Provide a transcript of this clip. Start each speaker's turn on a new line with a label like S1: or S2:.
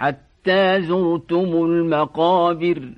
S1: حتى زرتم المقابر.